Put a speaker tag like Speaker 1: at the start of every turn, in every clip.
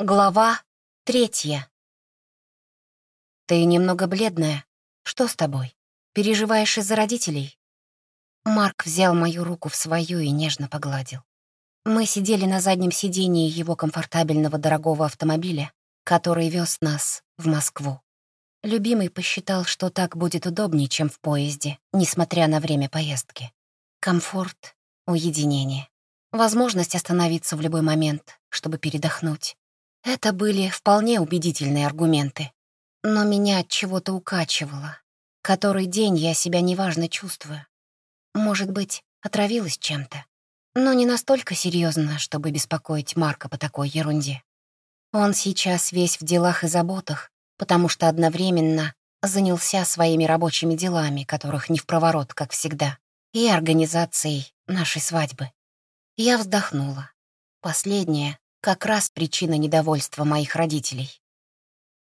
Speaker 1: Глава третья. «Ты немного бледная. Что с тобой? Переживаешь из-за родителей?» Марк взял мою руку в свою и нежно погладил. Мы сидели на заднем сидении его комфортабельного дорогого автомобиля, который вез нас в Москву. Любимый посчитал, что так будет удобнее, чем в поезде, несмотря на время поездки. Комфорт, уединение, возможность остановиться в любой момент, чтобы передохнуть. Это были вполне убедительные аргументы. Но меня от чего-то укачивало. Который день я себя неважно чувствую. Может быть, отравилась чем-то. Но не настолько серьезно, чтобы беспокоить Марка по такой ерунде. Он сейчас весь в делах и заботах, потому что одновременно занялся своими рабочими делами, которых не в проворот, как всегда, и организацией нашей свадьбы. Я вздохнула. Последнее как раз причина недовольства моих родителей.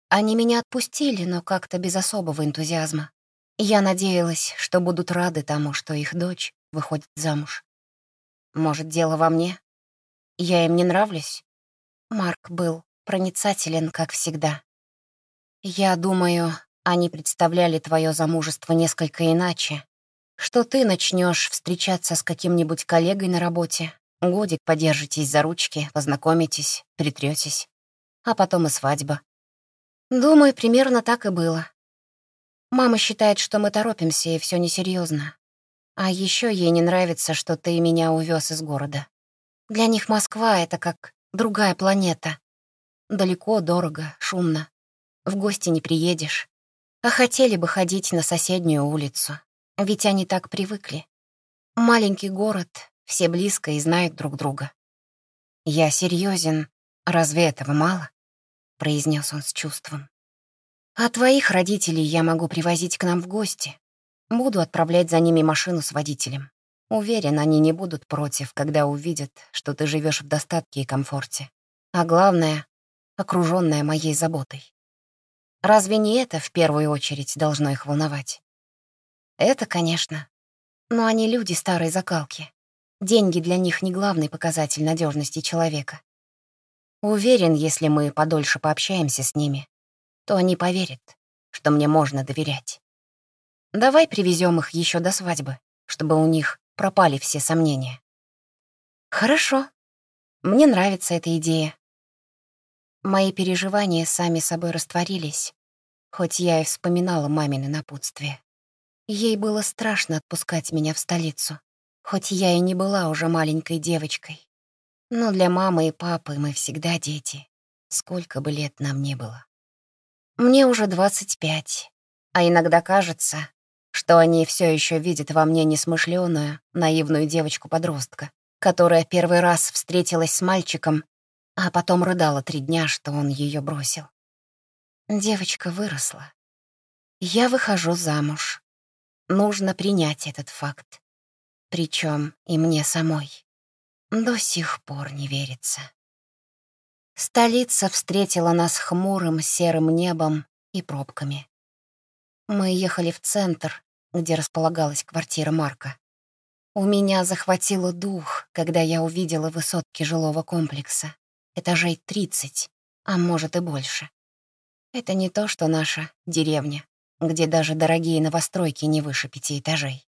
Speaker 1: Они меня отпустили, но как-то без особого энтузиазма. Я надеялась, что будут рады тому, что их дочь выходит замуж. Может, дело во мне? Я им не нравлюсь? Марк был проницателен, как всегда. Я думаю, они представляли твое замужество несколько иначе, что ты начнешь встречаться с каким-нибудь коллегой на работе, Годик подержитесь за ручки, познакомитесь, притретесь. А потом и свадьба. Думаю, примерно так и было. Мама считает, что мы торопимся, и все несерьезно. А еще ей не нравится, что ты меня увез из города. Для них Москва — это как другая планета. Далеко, дорого, шумно. В гости не приедешь. А хотели бы ходить на соседнюю улицу. Ведь они так привыкли. Маленький город, все близко и знают друг друга. «Я серьезен. Разве этого мало?» — произнес он с чувством. «А твоих родителей я могу привозить к нам в гости. Буду отправлять за ними машину с водителем. Уверен, они не будут против, когда увидят, что ты живешь в достатке и комфорте. А главное — окруженная моей заботой. Разве не это в первую очередь должно их волновать? Это, конечно. Но они люди старой закалки. Деньги для них не главный показатель надежности человека. Уверен, если мы подольше пообщаемся с ними, то они поверят, что мне можно доверять. Давай привезем их еще до свадьбы, чтобы у них пропали все сомнения. Хорошо. Мне нравится эта идея. Мои переживания сами собой растворились, хоть я и вспоминала мамины напутствие. Ей было страшно отпускать меня в столицу хоть я и не была уже маленькой девочкой. Но для мамы и папы мы всегда дети, сколько бы лет нам не было. Мне уже 25, а иногда кажется, что они все еще видят во мне несмышленую, наивную девочку-подростка, которая первый раз встретилась с мальчиком, а потом рыдала три дня, что он ее бросил. Девочка выросла. Я выхожу замуж. Нужно принять этот факт. Причем и мне самой. До сих пор не верится. Столица встретила нас хмурым серым небом и пробками. Мы ехали в центр, где располагалась квартира Марка. У меня захватило дух, когда я увидела высотки жилого комплекса. Этажей 30, а может и больше. Это не то, что наша деревня, где даже дорогие новостройки не выше пяти этажей.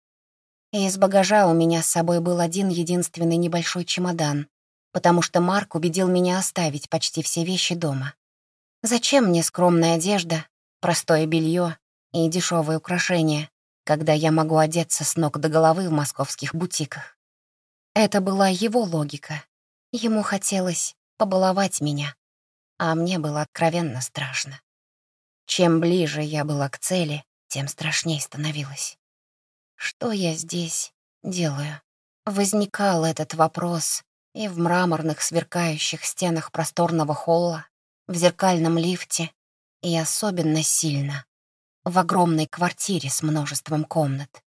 Speaker 1: Из багажа у меня с собой был один единственный небольшой чемодан, потому что Марк убедил меня оставить почти все вещи дома. Зачем мне скромная одежда, простое белье и дешевые украшения, когда я могу одеться с ног до головы в московских бутиках? Это была его логика. Ему хотелось побаловать меня, а мне было откровенно страшно. Чем ближе я была к цели, тем страшней становилось. Что я здесь делаю? Возникал этот вопрос и в мраморных сверкающих стенах просторного холла, в зеркальном лифте, и особенно сильно в огромной квартире с множеством комнат.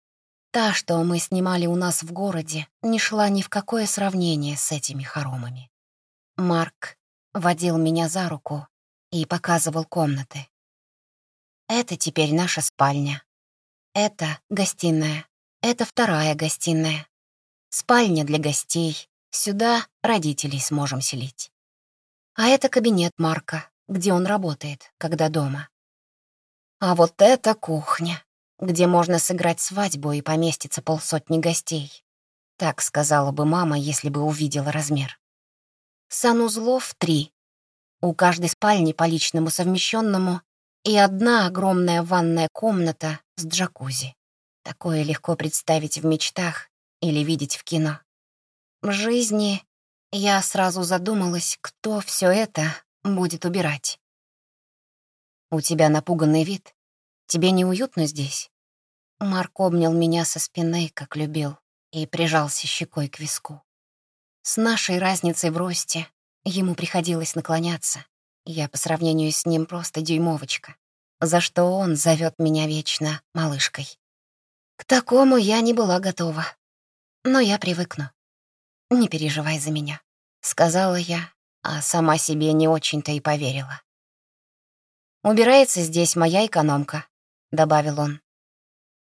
Speaker 1: Та, что мы снимали у нас в городе, не шла ни в какое сравнение с этими хоромами. Марк водил меня за руку и показывал комнаты. Это теперь наша спальня, это гостиная. Это вторая гостиная. Спальня для гостей. Сюда родителей сможем селить. А это кабинет Марка, где он работает, когда дома. А вот это кухня, где можно сыграть свадьбу и поместиться полсотни гостей. Так сказала бы мама, если бы увидела размер. Санузлов три. У каждой спальни по личному совмещенному и одна огромная ванная комната с джакузи. Такое легко представить в мечтах или видеть в кино. В жизни я сразу задумалась, кто все это будет убирать. «У тебя напуганный вид. Тебе неуютно здесь?» Марк обнял меня со спины, как любил, и прижался щекой к виску. С нашей разницей в росте ему приходилось наклоняться. Я по сравнению с ним просто дюймовочка, за что он зовет меня вечно малышкой. К такому я не была готова. Но я привыкну. Не переживай за меня, сказала я, а сама себе не очень-то и поверила. «Убирается здесь моя экономка», — добавил он.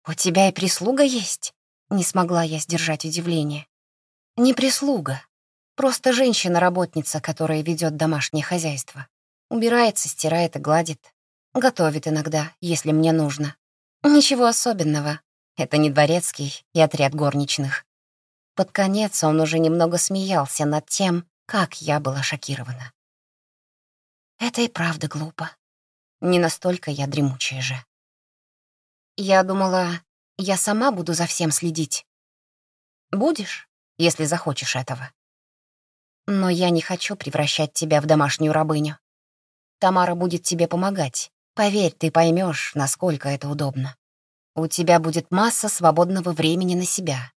Speaker 1: «У тебя и прислуга есть?» Не смогла я сдержать удивление. «Не прислуга, просто женщина-работница, которая ведет домашнее хозяйство. Убирается, стирает и гладит. Готовит иногда, если мне нужно. Ничего особенного. Это не дворецкий и отряд горничных. Под конец он уже немного смеялся над тем, как я была шокирована. Это и правда глупо. Не настолько я дремучая же. Я думала, я сама буду за всем следить. Будешь, если захочешь этого. Но я не хочу превращать тебя в домашнюю рабыню. Тамара будет тебе помогать. Поверь, ты поймешь, насколько это удобно. У тебя будет масса свободного времени на себя.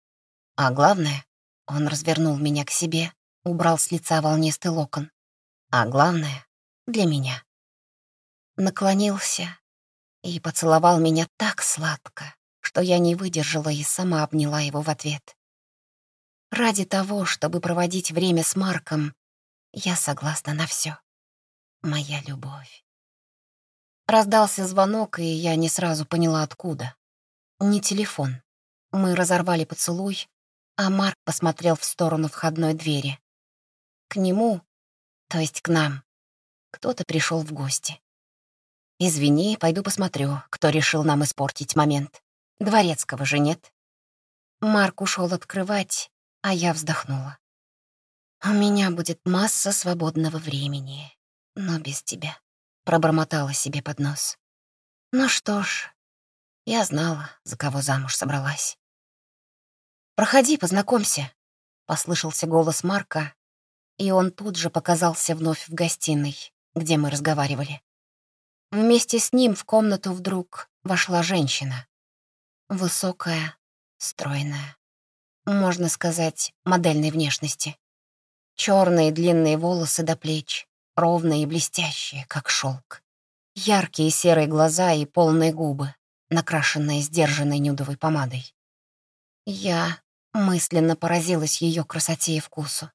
Speaker 1: А главное, он развернул меня к себе, убрал с лица волнистый локон. А главное, для меня. Наклонился и поцеловал меня так сладко, что я не выдержала и сама обняла его в ответ. Ради того, чтобы проводить время с Марком, я согласна на все. Моя любовь. Раздался звонок, и я не сразу поняла, откуда. Не телефон. Мы разорвали поцелуй, а Марк посмотрел в сторону входной двери. К нему, то есть к нам, кто-то пришел в гости. «Извини, пойду посмотрю, кто решил нам испортить момент. Дворецкого же нет». Марк ушел открывать, а я вздохнула. «У меня будет масса свободного времени, но без тебя», — пробормотала себе под нос. «Ну что ж, я знала, за кого замуж собралась». «Проходи, познакомься», — послышался голос Марка, и он тут же показался вновь в гостиной, где мы разговаривали. Вместе с ним в комнату вдруг вошла женщина. Высокая, стройная, можно сказать, модельной внешности. Черные длинные волосы до плеч, ровные и блестящие, как шелк. Яркие серые глаза и полные губы, накрашенные сдержанной нюдовой помадой. Я мысленно поразилась ее красоте и вкусу.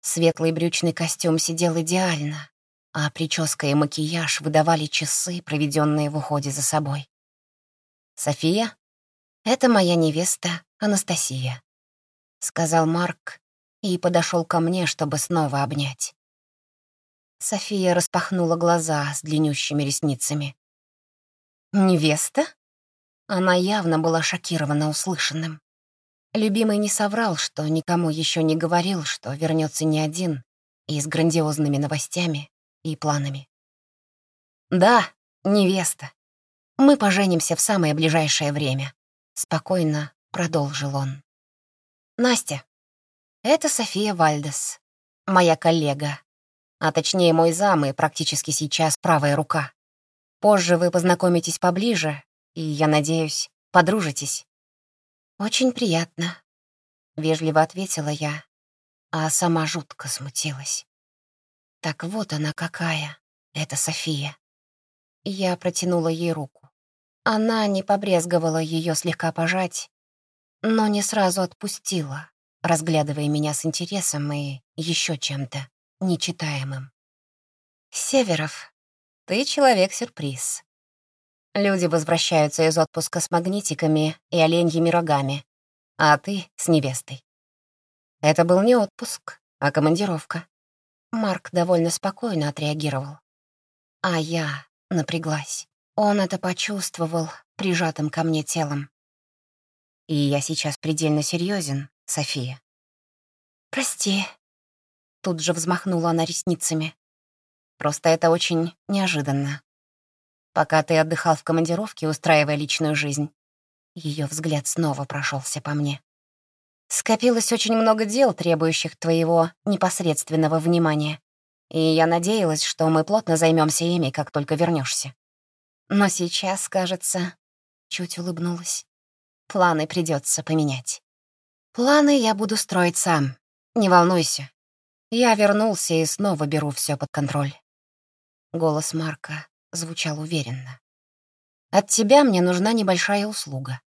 Speaker 1: Светлый брючный костюм сидел идеально, а прическа и макияж выдавали часы, проведенные в уходе за собой. «София, это моя невеста Анастасия», — сказал Марк и подошел ко мне, чтобы снова обнять. София распахнула глаза с длиннющими ресницами. «Невеста?» Она явно была шокирована услышанным. Любимый не соврал, что никому еще не говорил, что вернется не один и с грандиозными новостями и планами. «Да, невеста. Мы поженимся в самое ближайшее время», — спокойно продолжил он. «Настя, это София Вальдес, моя коллега, а точнее мой зам и практически сейчас правая рука. Позже вы познакомитесь поближе, и, я надеюсь, подружитесь. «Очень приятно», — вежливо ответила я, а сама жутко смутилась. Так вот она какая, эта София. Я протянула ей руку. Она не побрезговала ее слегка пожать, но не сразу отпустила, разглядывая меня с интересом и еще чем-то нечитаемым. «Северов, ты человек-сюрприз», Люди возвращаются из отпуска с магнитиками и оленьими рогами, а ты — с невестой. Это был не отпуск, а командировка. Марк довольно спокойно отреагировал. А я напряглась. Он это почувствовал прижатым ко мне телом. И я сейчас предельно серьезен, София. «Прости», — тут же взмахнула она ресницами. «Просто это очень неожиданно. Пока ты отдыхал в командировке, устраивая личную жизнь, ее взгляд снова прошелся по мне. Скопилось очень много дел, требующих твоего непосредственного внимания, и я надеялась, что мы плотно займемся ими, как только вернешься. Но сейчас, кажется, чуть улыбнулась. Планы придется поменять. Планы я буду строить сам. Не волнуйся. Я вернулся и снова беру все под контроль. Голос Марка звучал уверенно. От тебя мне нужна небольшая услуга.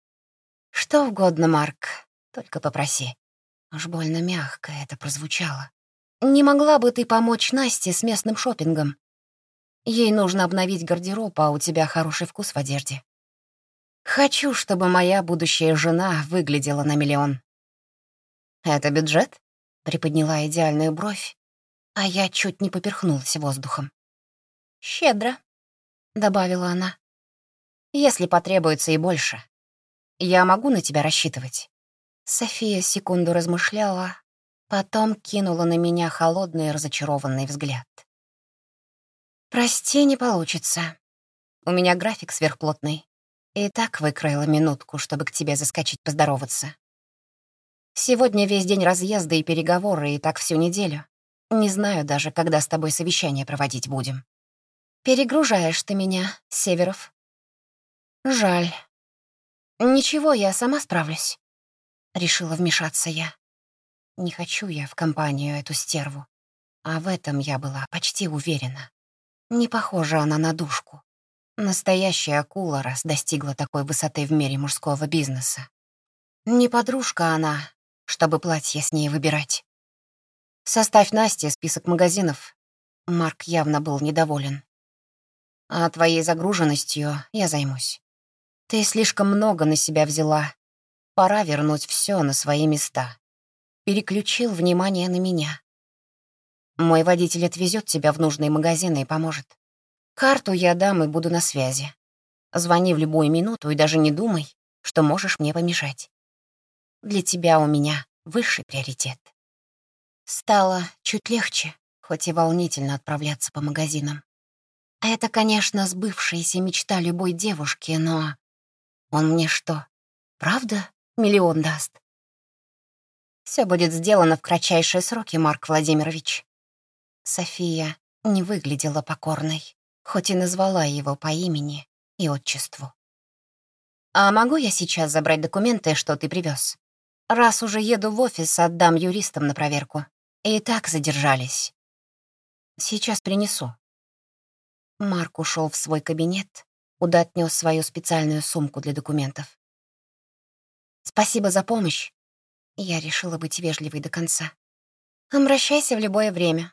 Speaker 1: Что угодно, Марк, только попроси. Уж больно мягко это прозвучало. Не могла бы ты помочь Насте с местным шопингом? Ей нужно обновить гардероб, а у тебя хороший вкус в одежде. Хочу, чтобы моя будущая жена выглядела на миллион. «Это бюджет?» — приподняла идеальную бровь, а я чуть не поперхнулась воздухом. «Щедро», — добавила она. «Если потребуется и больше. Я могу на тебя рассчитывать?» София секунду размышляла, потом кинула на меня холодный разочарованный взгляд. «Прости, не получится. У меня график сверхплотный. И так выкроила минутку, чтобы к тебе заскочить поздороваться. Сегодня весь день разъезда и переговоры, и так всю неделю. Не знаю даже, когда с тобой совещание проводить будем. Перегружаешь ты меня, Северов. Жаль. Ничего, я сама справлюсь. Решила вмешаться я. Не хочу я в компанию эту стерву. А в этом я была почти уверена. Не похожа она на душку. Настоящая акула, раз достигла такой высоты в мире мужского бизнеса. Не подружка она, чтобы платье с ней выбирать. Составь Насте список магазинов. Марк явно был недоволен. А твоей загруженностью я займусь. Ты слишком много на себя взяла. Пора вернуть все на свои места. Переключил внимание на меня. Мой водитель отвезет тебя в нужные магазины и поможет. Карту я дам и буду на связи. Звони в любую минуту и даже не думай, что можешь мне помешать. Для тебя у меня высший приоритет. Стало чуть легче, хоть и волнительно отправляться по магазинам. Это, конечно, сбывшаяся мечта любой девушки, но... Он мне что, правда миллион даст? Все будет сделано в кратчайшие сроки, Марк Владимирович. София не выглядела покорной хоть и назвала его по имени и отчеству. «А могу я сейчас забрать документы, что ты привез? Раз уже еду в офис, отдам юристам на проверку. И так задержались. Сейчас принесу». Марк ушел в свой кабинет, куда отнес свою специальную сумку для документов. «Спасибо за помощь». Я решила быть вежливой до конца. «Обращайся в любое время.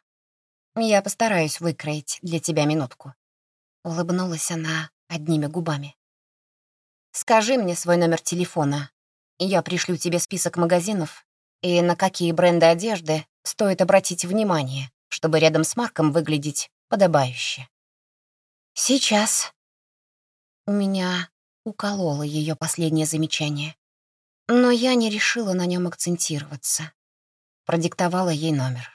Speaker 1: Я постараюсь выкроить для тебя минутку». Улыбнулась она одними губами. «Скажи мне свой номер телефона, я пришлю тебе список магазинов и на какие бренды одежды стоит обратить внимание, чтобы рядом с Марком выглядеть подобающе». «Сейчас». У меня укололо ее последнее замечание, но я не решила на нем акцентироваться. Продиктовала ей номер.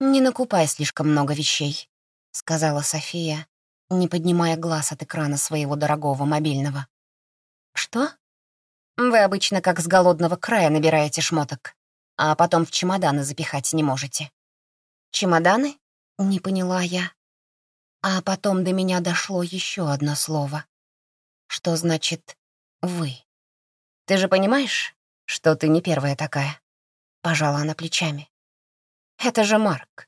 Speaker 1: «Не накупай слишком много вещей», — сказала София, не поднимая глаз от экрана своего дорогого мобильного. «Что? Вы обычно как с голодного края набираете шмоток, а потом в чемоданы запихать не можете». «Чемоданы?» — не поняла я. А потом до меня дошло еще одно слово. Что значит «вы»? Ты же понимаешь, что ты не первая такая? Пожала она плечами. Это же Марк.